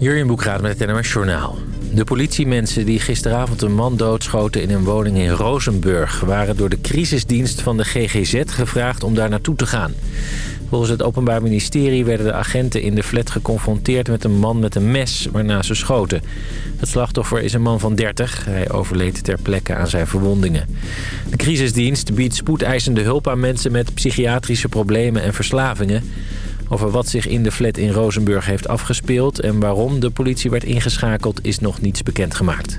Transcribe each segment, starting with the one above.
Jurjen Boekraad met het NMS Journaal. De politiemensen die gisteravond een man doodschoten in een woning in Rozenburg... waren door de crisisdienst van de GGZ gevraagd om daar naartoe te gaan. Volgens het Openbaar Ministerie werden de agenten in de flat geconfronteerd met een man met een mes waarna ze schoten. Het slachtoffer is een man van 30. Hij overleed ter plekke aan zijn verwondingen. De crisisdienst biedt spoedeisende hulp aan mensen met psychiatrische problemen en verslavingen. Over wat zich in de flat in Rozenburg heeft afgespeeld... en waarom de politie werd ingeschakeld is nog niets bekendgemaakt.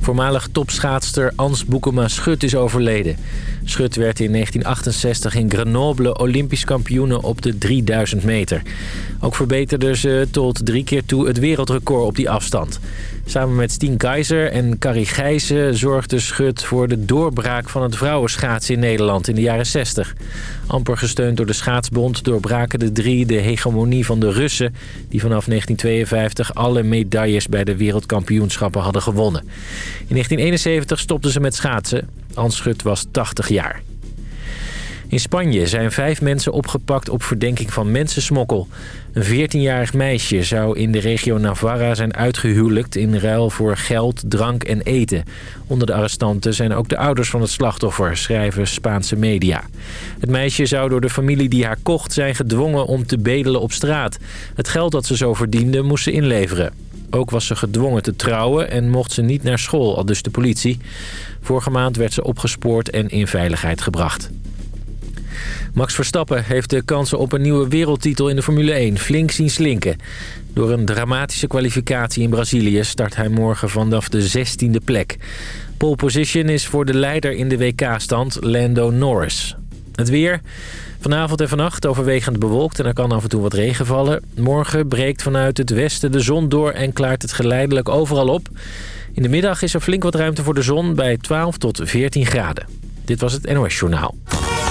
Voormalig topschaatster Ans Boekema Schut is overleden. Schut werd in 1968 in Grenoble olympisch kampioene op de 3000 meter. Ook verbeterde ze tot drie keer toe het wereldrecord op die afstand. Samen met Stien Keizer en Carrie Gijzen zorgde Schut voor de doorbraak van het vrouwenschaatsen in Nederland in de jaren 60. Amper gesteund door de schaatsbond doorbraken de drie de hegemonie van de Russen... die vanaf 1952 alle medailles bij de wereldkampioenschappen hadden gewonnen. In 1971 stopten ze met schaatsen. Hans Schut was 80 jaar. In Spanje zijn vijf mensen opgepakt op verdenking van mensensmokkel. Een 14-jarig meisje zou in de regio Navarra zijn uitgehuwelijkt... in ruil voor geld, drank en eten. Onder de arrestanten zijn ook de ouders van het slachtoffer, schrijven Spaanse media. Het meisje zou door de familie die haar kocht zijn gedwongen om te bedelen op straat. Het geld dat ze zo verdiende moest ze inleveren. Ook was ze gedwongen te trouwen en mocht ze niet naar school, al dus de politie. Vorige maand werd ze opgespoord en in veiligheid gebracht. Max Verstappen heeft de kansen op een nieuwe wereldtitel in de Formule 1 flink zien slinken. Door een dramatische kwalificatie in Brazilië start hij morgen vanaf de 16e plek. Pole position is voor de leider in de WK-stand, Lando Norris. Het weer... Vanavond en vannacht overwegend bewolkt en er kan af en toe wat regen vallen. Morgen breekt vanuit het westen de zon door en klaart het geleidelijk overal op. In de middag is er flink wat ruimte voor de zon bij 12 tot 14 graden. Dit was het NOS Journaal.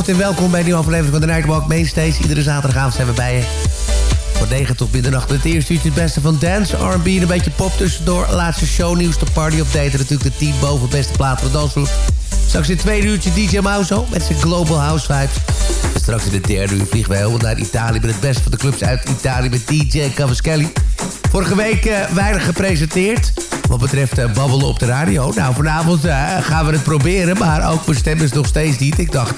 Goedenavond en welkom bij een nieuwe aflevering van de Nightwalk Mainstage. Iedere zaterdagavond zijn we bij je. Van 9 tot middernacht het eerste uurtje het beste van dance, R&B en een beetje pop tussendoor. Laatste shownieuws, de party update en natuurlijk de 10 boven beste plaat van dansvloer. Straks in het tweede uurtje DJ Mauso met zijn Global House Vibes. Straks in de derde uur vliegen we helemaal naar Italië... met het beste van de clubs uit Italië met DJ Cavaschelli. Vorige week uh, weinig gepresenteerd. Wat betreft uh, babbelen op de radio. Nou, vanavond uh, gaan we het proberen. Maar ook stem is nog steeds niet. Ik dacht,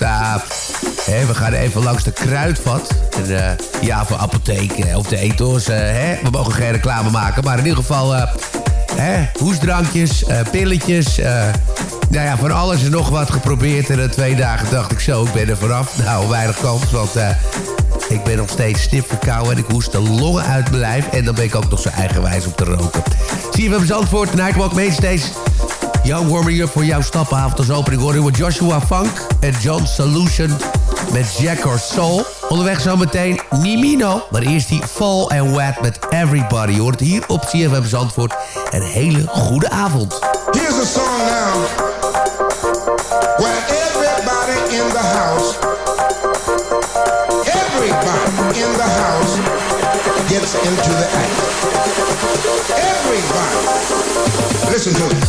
hè, we gaan even langs de kruidvat. En, ja, voor apotheken of de ethos. hè, we mogen geen reclame maken. Maar in ieder geval... Hè, hoesdrankjes, pilletjes, nou ja, van alles en nog wat geprobeerd. En na twee dagen dacht ik zo, ik ben er vanaf. Nou, weinig kans, want ik ben nog steeds stief verkouden... en ik hoest de longen uit mijn lijf. En dan ben ik ook nog zo eigenwijs om te roken. Zie je we Zandvoort, Nightwalk Mainstays. Young warming up voor jouw stappenavond als opening. Hoor we Joshua Funk en John Solution met Jack or Soul. Onderweg zometeen Nimino. Maar eerst die Fall and Wet met Everybody. Je hoort hier op CFM Zandvoort. Een hele goede avond. Here's a song now. where everybody in the house, into the act. Everybody, listen to it.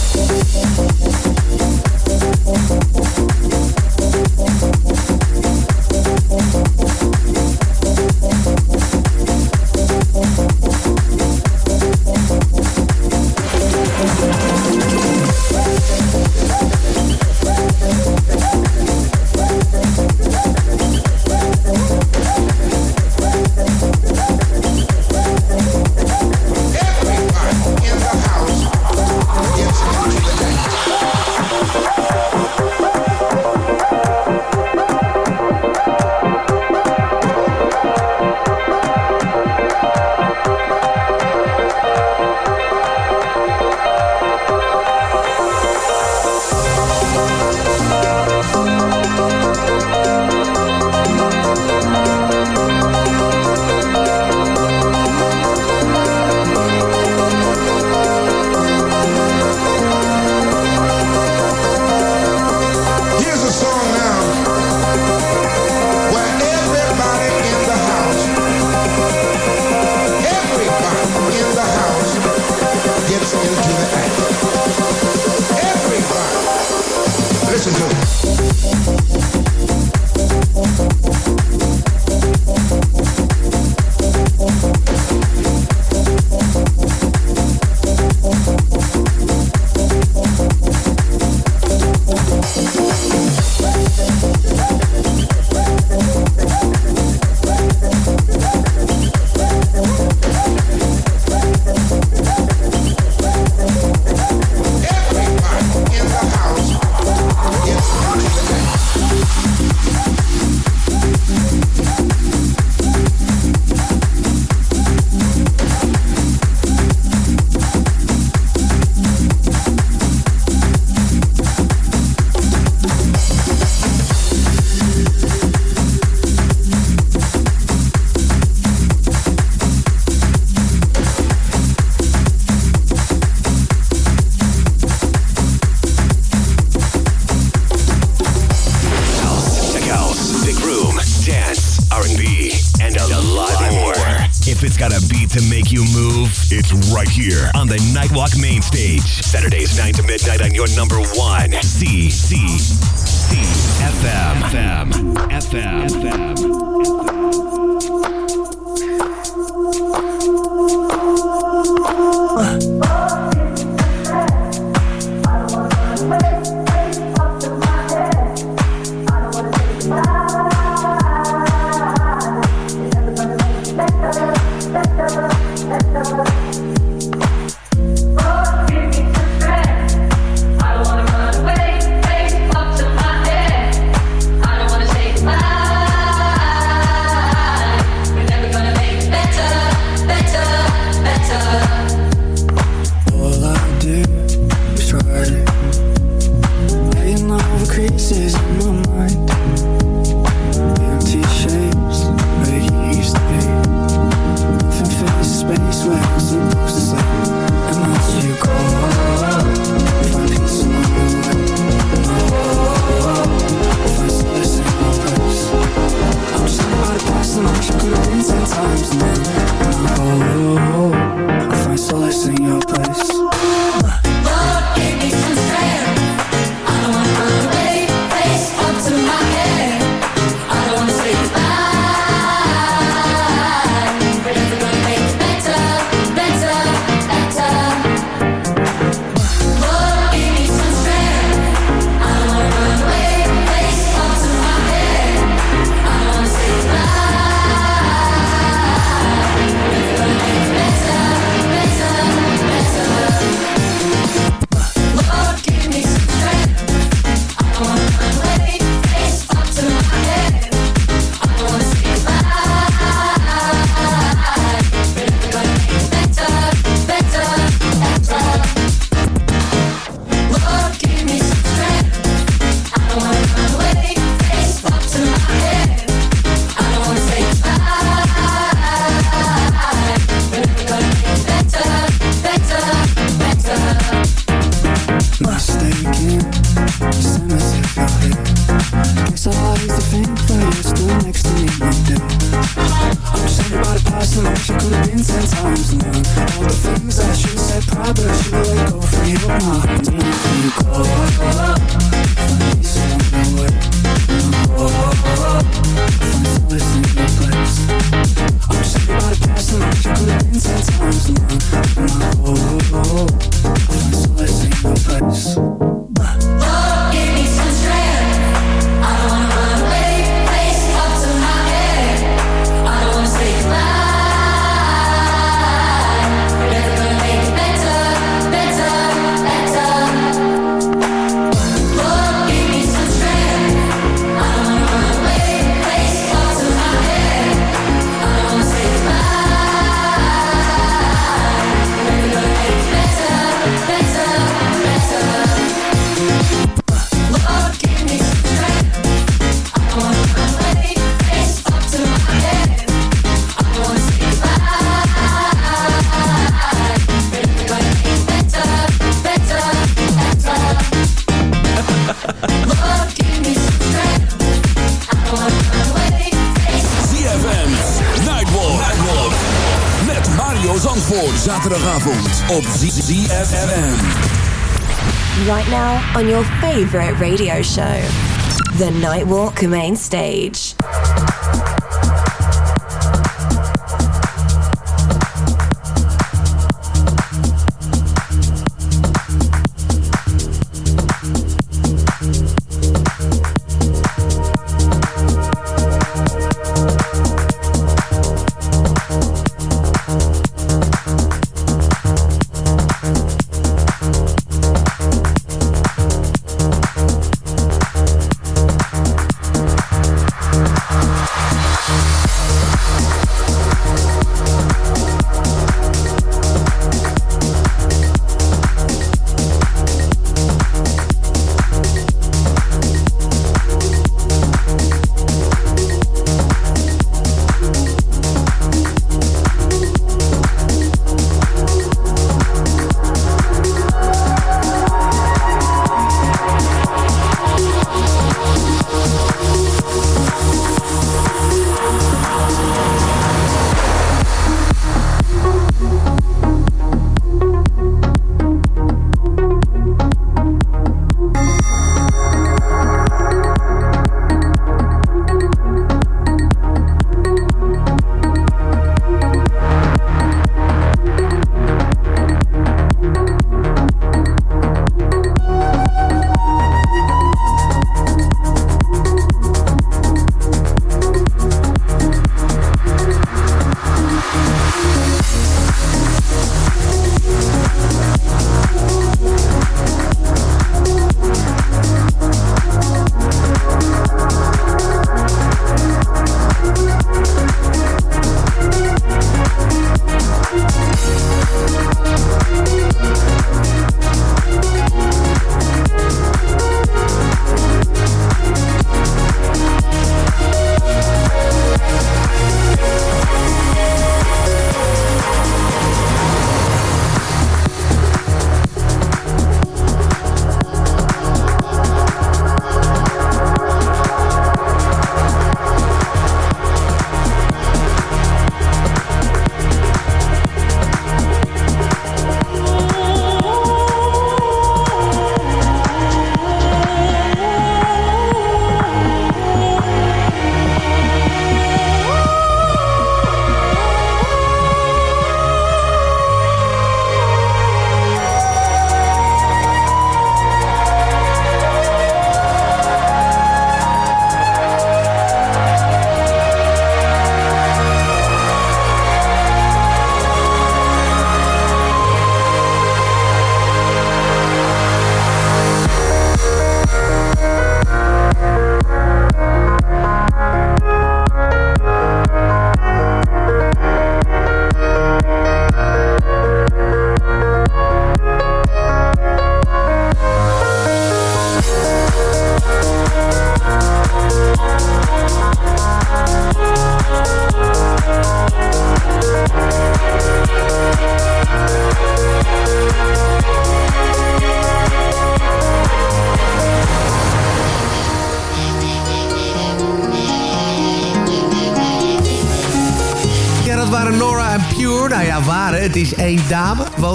want me to on your favorite radio show, The Nightwalk Main Stage.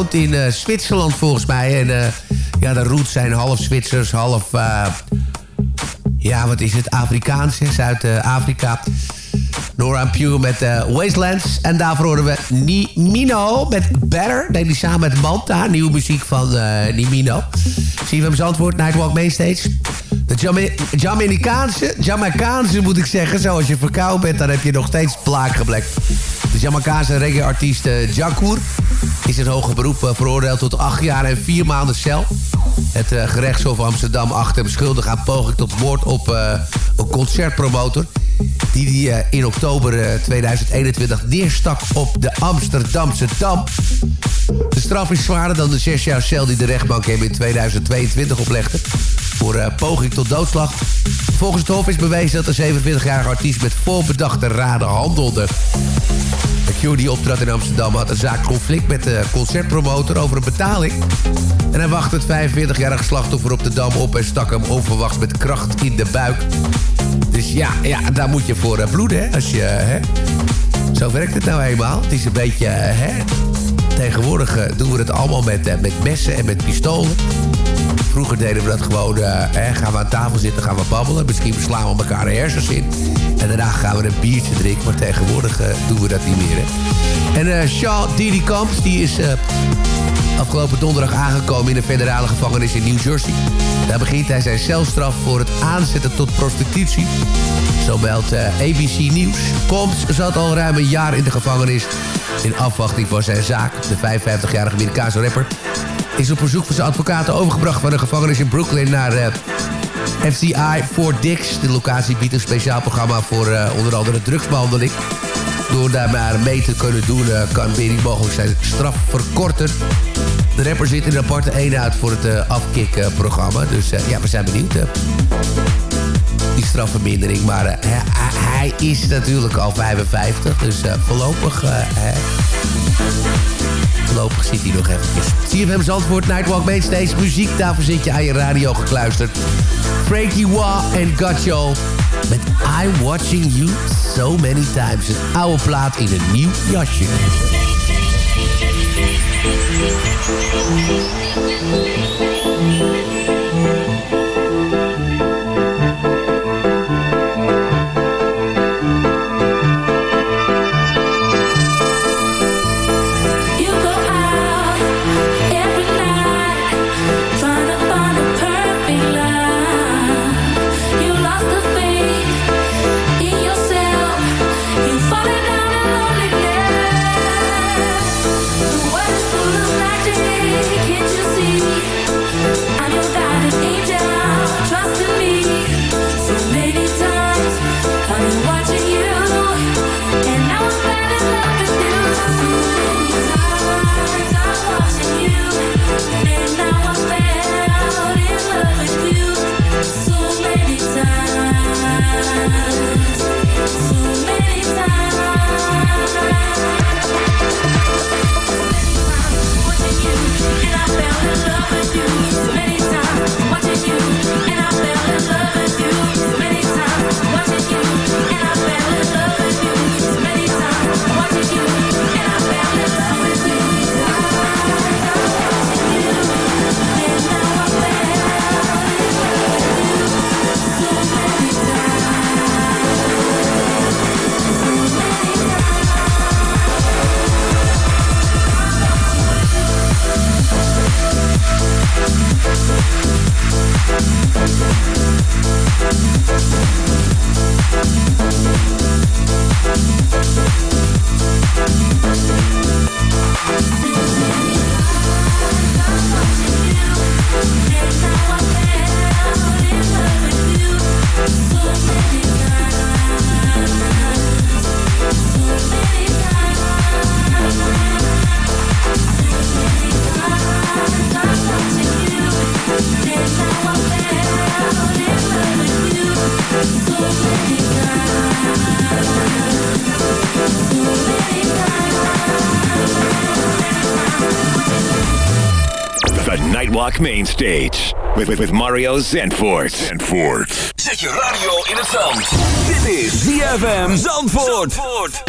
In eh, Zwitserland volgens mij. En eh, ja, de roots zijn half Zwitsers, half... eh, ja, wat is het? Afrikaans? Zuid-Afrika. Nora Pure met Wastelands. En daarvoor horen we Ni Mino met Better. Deed die samen met Manta. Nieuwe muziek van Nimino. Zie je hem antwoord? Nightwalk Mainstage. De Jama- Jamaicaanse, moet ik zeggen. Zoals je verkouden bent, dan heb je nog steeds plaak geblekt. De Jamaicaanse reggae-artiest eh, Jacour is in hoger beroep eh, veroordeeld tot acht jaar en vier maanden cel. Het eh, gerechtshof Amsterdam achter hem schuldig aan poging tot moord op een concertpromotor. Die eh, in oktober eh, 2021 neerstak op de Amsterdamse Dam. De straf is zwaarder dan de zes jaar cel die de rechtbank hem in 2022 oplegde. Voor eh, poging tot doodslag. Volgens het Hof is bewezen dat de 27-jarige artiest met voorbedachte raden handelde. De die optrad in Amsterdam had een zaak conflict met de concertpromotor over een betaling. En hij wachtte het 45-jarige slachtoffer op de dam op en stak hem onverwachts met kracht in de buik. Dus ja, ja daar moet je voor eh, bloeden, hè, als je... hè. Zo werkt het nou eenmaal. Het is een beetje, eh, hè... Tegenwoordig doen we het allemaal met, met messen en met pistolen. Vroeger deden we dat gewoon, eh, gaan we aan tafel zitten, gaan we babbelen. Misschien slaan we elkaar de hersens in. En daarna gaan we een biertje drinken. Maar tegenwoordig eh, doen we dat niet meer. En eh Shaw Didi Kamps, die is afgelopen donderdag aangekomen in een federale gevangenis in New Jersey. Daar begint hij zijn celstraf voor het aanzetten tot prostitutie. Zo meldt eh, ABC Nieuws. Combs zat al ruim een jaar in de gevangenis in afwachting van zijn zaak. De 55-jarige Amerikaanse rapper is op verzoek van zijn advocaten overgebracht van de gevangenis in Brooklyn naar eh, FCI Fort Dix. De locatie biedt een speciaal programma voor eh, onder andere drugsbehandeling. Door daar maar mee te kunnen doen eh, kan Berry mogelijk zijn straf verkorten. De rapper zit in een aparte eenheid voor het afkick-programma. Dus ja, we zijn benieuwd. die strafvermindering. Maar hij, is natuurlijk al 55. Dus voorlopig... voorlopig zit hij nog eventjes. CFM Zandvoort, Nightwalk Mainstage. Muziek, daarvoor zit je aan je radio gekluisterd. Frankie Wah en Gotcho met I'm Watching You So Many Times. Een oude plaat in een nieuw jasje. The Main Stage with, with, with Mario Zanfort. Zanfort. Zet je radio in het zand. Dit is ZFM Zandvoort. Zandvoort.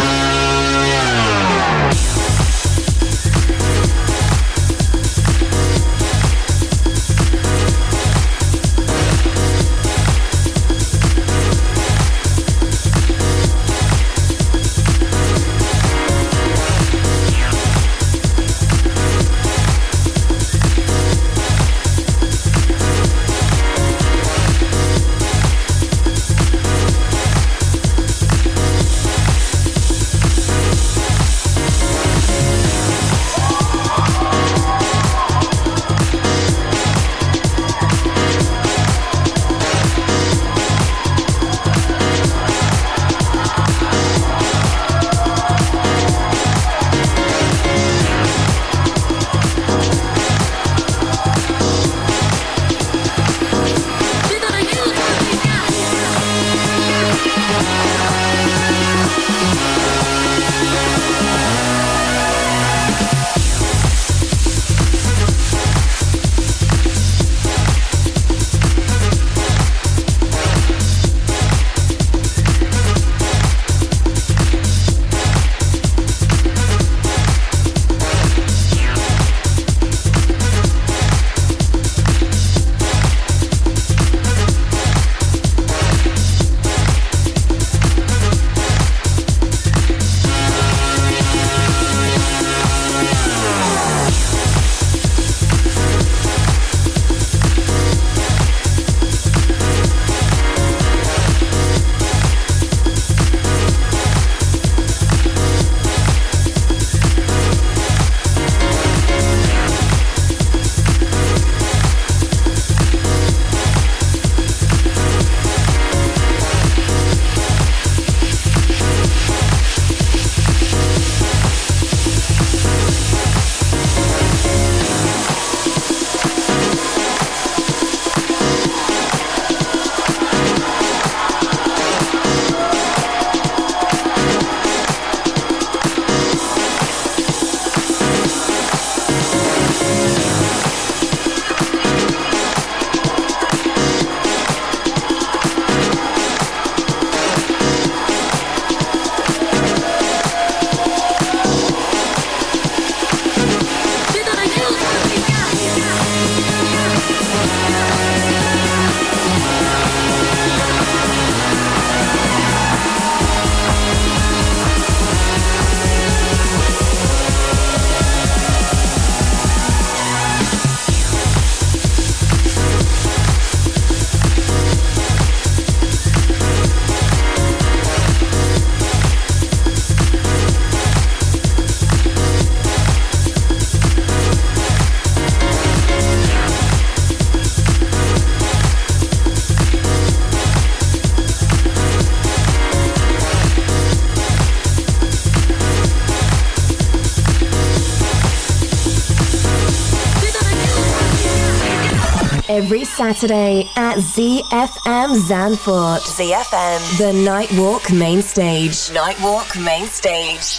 Saturday at ZFM Zanfort. ZFM. The Nightwalk Main Stage. Nightwalk Main Stage.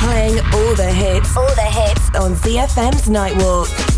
Playing all the hits. All the hits on ZFM's Nightwalk.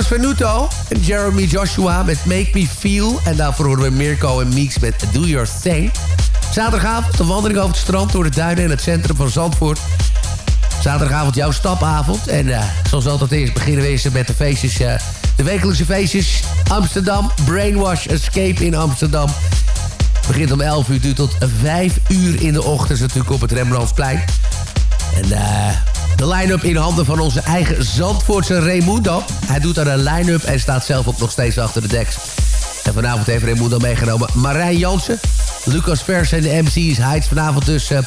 Was Venuto en Jeremy Joshua met Make Me Feel. En daarvoor horen we Mirko en Meeks met Do Your Thing. Zaterdagavond een wandeling over het strand door de duinen in het centrum van Zandvoort. Zaterdagavond jouw stapavond. En uh, zoals altijd eerst beginnen we eerst met de feestjes. Uh, de wekelijkse feestjes. Amsterdam, Brainwash Escape in Amsterdam. Begint om 11 uur, duurt tot 5 uur in de ochtend. natuurlijk op het Rembrandtsplein. En uh, de line-up in handen van onze eigen Zandvoortse Raimundo. Hij doet daar een line-up en staat zelf ook nog steeds achter de deks. En vanavond heeft Raimundo meegenomen Marijn Jansen. Lucas Vers en de MC's Heights vanavond dus uh,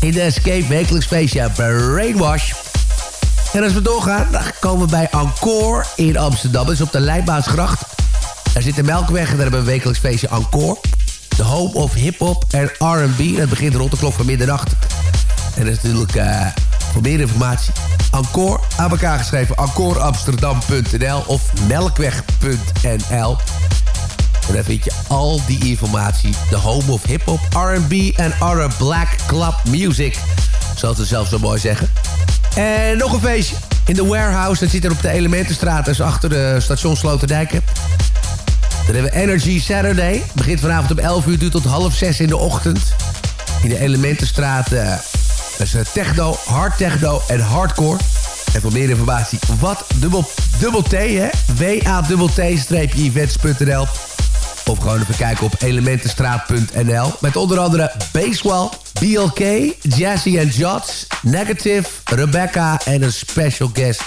in de Escape wekelijks feestje Brainwash. En als we doorgaan, dan komen we bij Encore in Amsterdam. Dat is op de Leidbaansgracht. Daar zit de Melkweg en daar hebben we een wekelijks feestje Encore. De home of hip-hop en R&B. Dat begint rond de klok van middernacht. En dat is natuurlijk uh, voor meer informatie. Encore, aan elkaar geschreven. Encoreamsterdam.nl of melkweg.nl. En daar vind je al die informatie. De home of hip-hop, RB en other black club music. Zoals ze zelf zo mooi zeggen. En nog een feestje. In de warehouse, dat zit er op de Elementenstraat. Is achter de station Sloterdijken. Dan hebben we Energy Saturday. Begint vanavond om 11 uur, duurt tot half 6 in de ochtend. In de Elementenstraat. Uh, dat is techno, hard techno en hardcore. En voor meer informatie, wat dubbel, dubbel T, hè? W-A-T-T-events.nl of gewoon even kijken op elementenstraat.nl. Met onder andere Basewell, BLK, Jazzy and Jots, Negative, Rebecca en een special guest.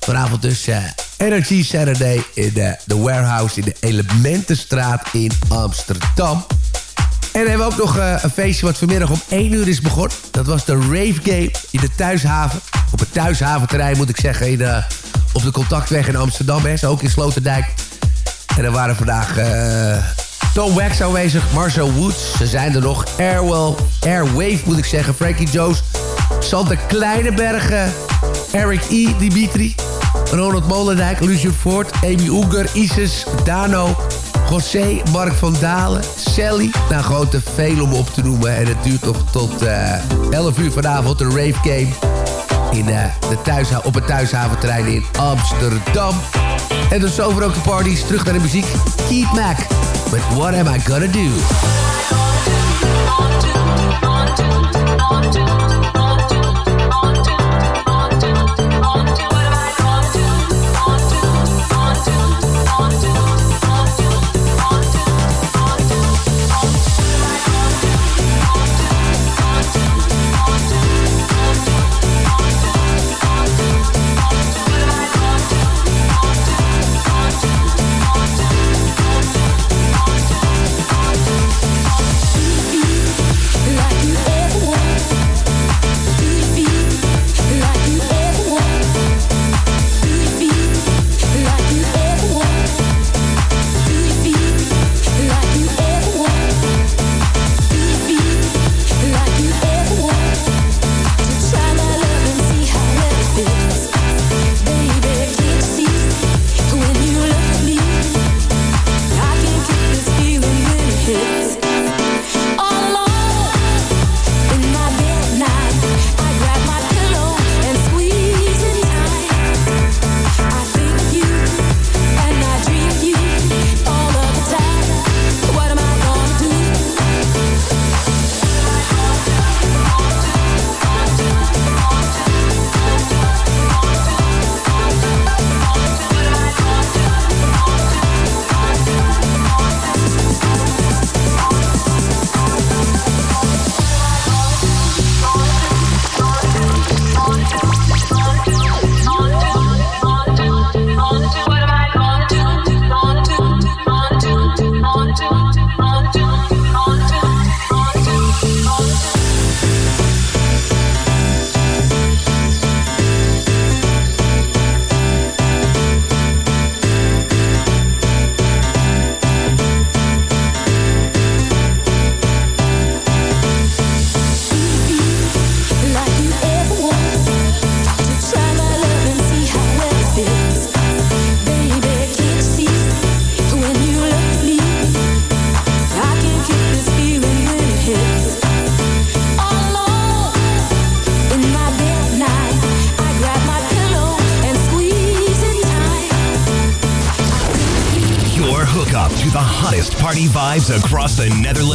Vanavond dus Energy Saturday in de, de Warehouse in de Elementenstraat in Amsterdam. En dan hebben we ook nog uh, een feestje wat vanmiddag om 1 uur is begonnen. Dat was de Rave Game in de Thuishaven. Op het Thuishaventerrein moet ik zeggen. In de, op de Contactweg in Amsterdam. Hè, ook in Sloterdijk. En er waren vandaag uh, Tom Wax aanwezig, Marcel Woods. Ze zijn er nog. Airwell, Airwave moet ik zeggen. Frankie Jones, Santa Kleinebergen, Eric E. Dimitri. Ronald Molendijk, Lucian Ford, Amy Oeger, Isis, Dano, José, Mark van Dalen, Sally. Nou, gewoon te veel om op te noemen. En het duurt nog tot uh, 11 uur vanavond, de Rave Game. In, uh, de thuis, op het thuishaventerrein in Amsterdam. En dus over ook de parties. Terug naar de muziek. Keith Mac. But what am I gonna do? Across the Netherlands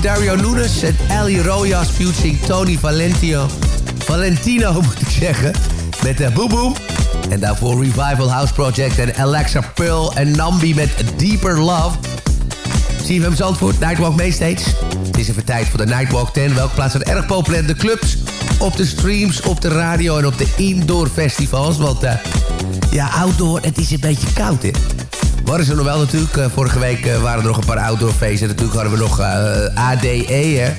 Dario Nunes en Ali Rojas featuring Tony Valentino. Valentino moet ik zeggen. Met de Boom Boom. En daarvoor Revival House Project en Alexa Pearl en Nambi met Deeper Love. CFM Zandvoort, Nightwalk Mainstage. Het is even tijd voor de Nightwalk 10. Welke plaats zijn erg populair in de clubs, op de streams, op de radio en op de indoor festivals. Want eh, ja, outdoor, het is een beetje koud hè. Nog wel natuurlijk? eh, vorige week eh, waren er nog een paar outdoor feesten. Natuurlijk hadden we nog eh, ADE.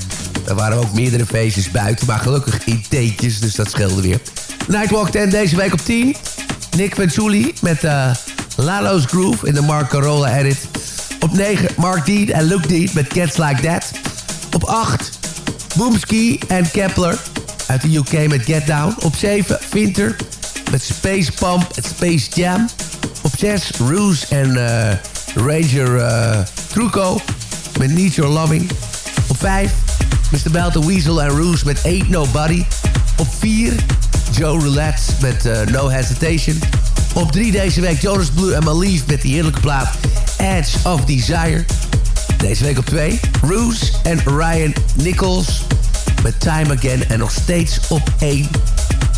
Er waren ook meerdere feestjes buiten, maar gelukkig in teentjes, dus dat scheelde weer. Nightwalk 10 deze week op 10. Nick Venzuli met Lalo's Groove in de Mark Carola edit. Op 9 Mark Dean en Luke Dean met Cats Like That. Op 8 Boomski en Kepler uit de UK met Get Down. Op 7 Winter met Space Pump en Space Jam. Op 6 Roos en eh, Ranger eh Truco met Need Your Loving. Op 5 Mr. Belt the Weasel en Roos met Ain't Nobody. Op 4 Joe Roulette met eh, No Hesitation. Op 3 deze week Jonas Blue en Malief met die heerlijke plaat Edge of Desire. Deze week op 2 Roos en Ryan Nichols met Time Again. En nog steeds op 1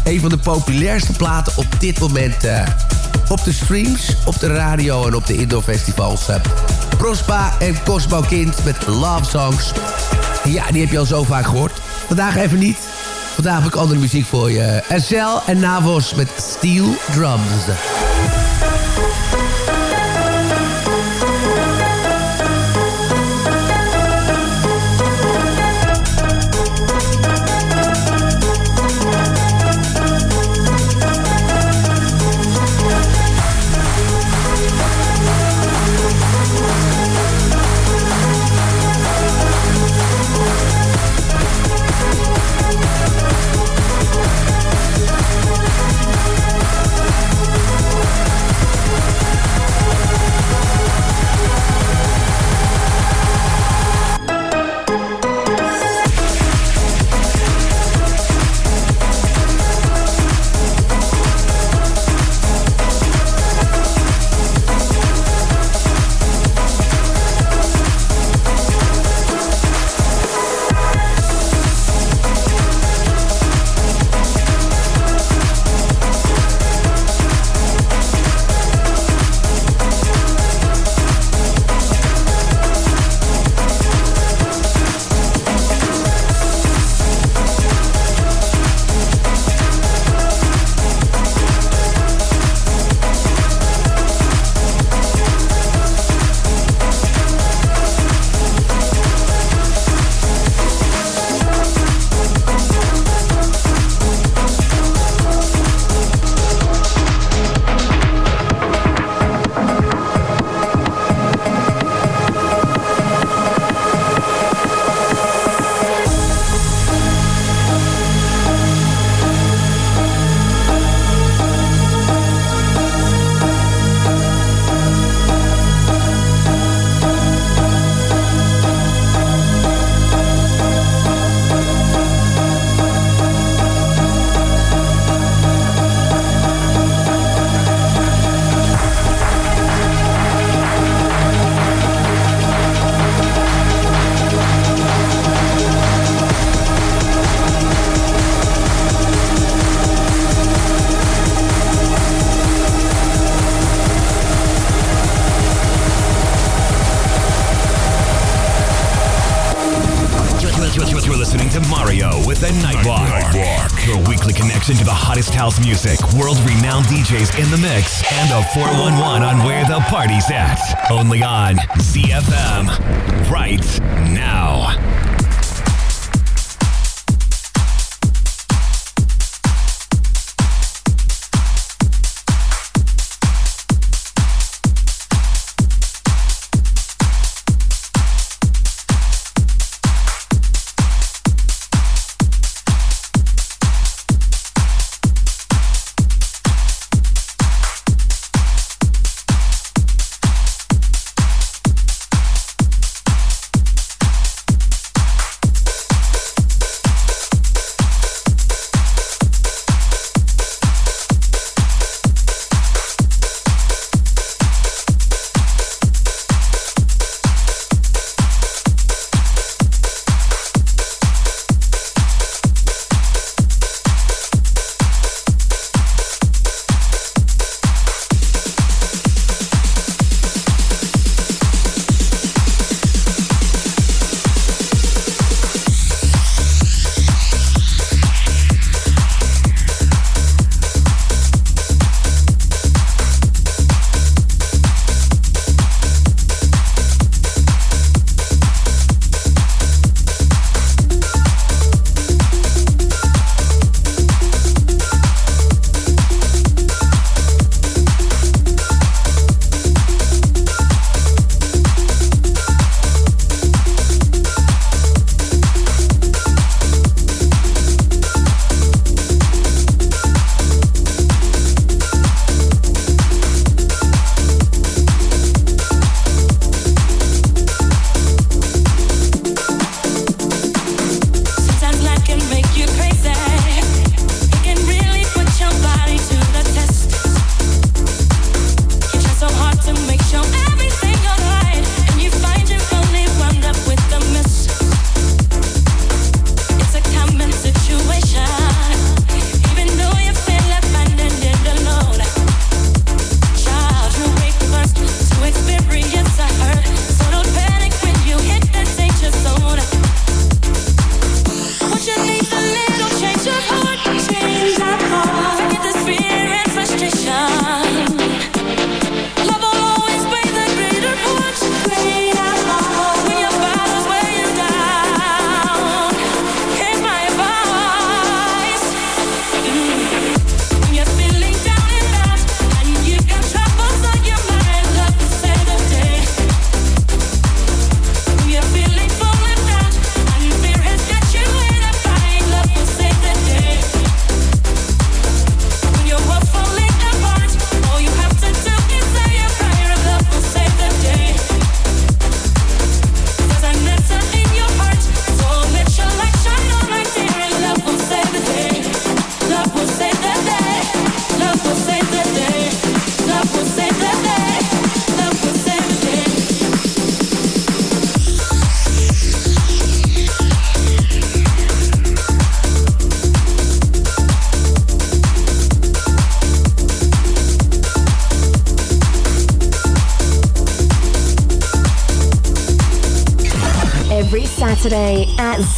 een van de populairste platen op dit moment eh, op de streams, op de radio en op de indoor festivals. eh. Prospa en Cosmo Kind met Love Songs. Ja, die heb je al zo vaak gehoord. Vandaag even niet. Vandaag heb ik andere muziek voor je. Ezel en Navos met Steel Drums. Music, world renowned DJs in the mix,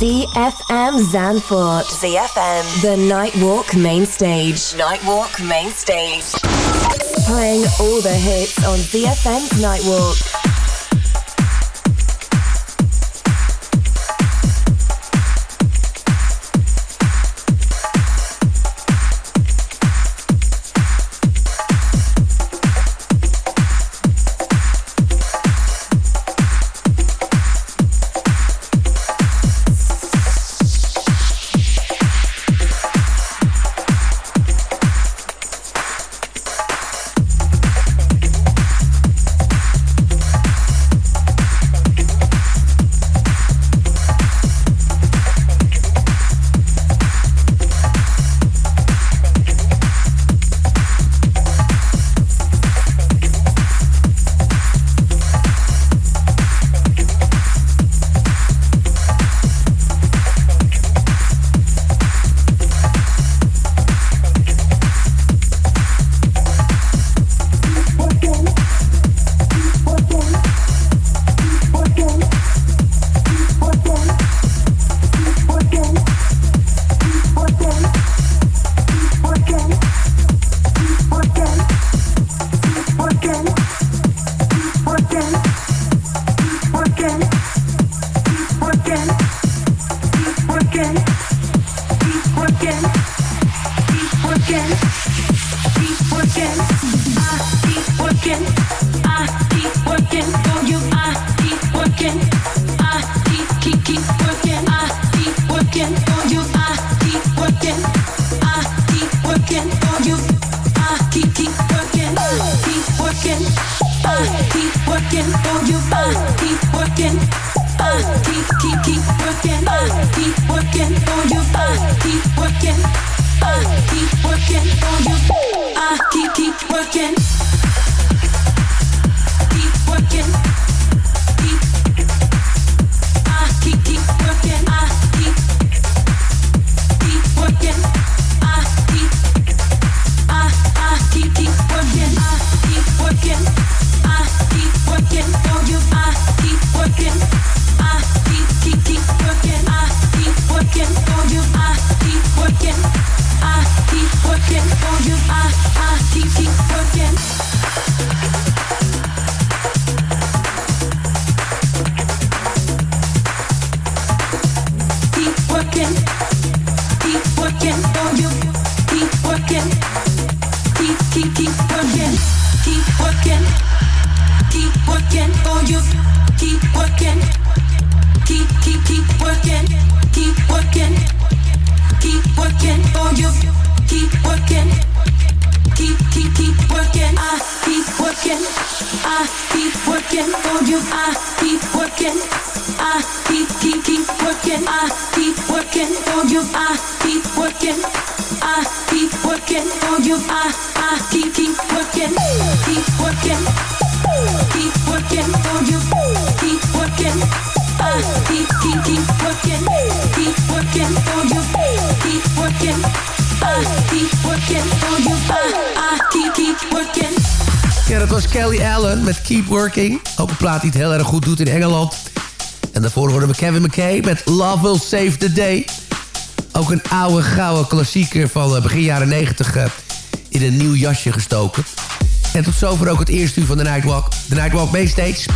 ZFM Zanfort. ZFM, the Nightwalk Main Stage. Nightwalk Main Stage. Playing all the hits on ZFM's Nightwalk. In Engeland. En daarvoor horen we Kevin McKay met Love Will Save the Day. Ook een oude, gouden klassieker van eh, begin jaren 90 uh, in een nieuw jasje gestoken. En tot zover ook het eerste uur van de Nightwalk. De Nightwalk Mainstage.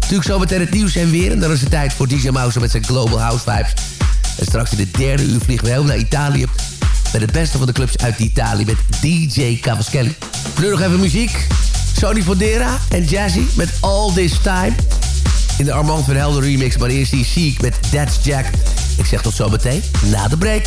Natuurlijk zometeen het nieuws en weer. En dan is het tijd voor DJ Mouse met zijn Global House Vibes. En straks in de derde uur vliegen we helemaal naar Italië. Met het beste van de clubs uit Italië met DJ Cavaschelli. Nu nog even muziek. Sony Fodera en Jazzy met All This Time. In de Armand van Helder remix, maar eerst die Chic met That's Jack. Ik zeg tot zometeen na de break.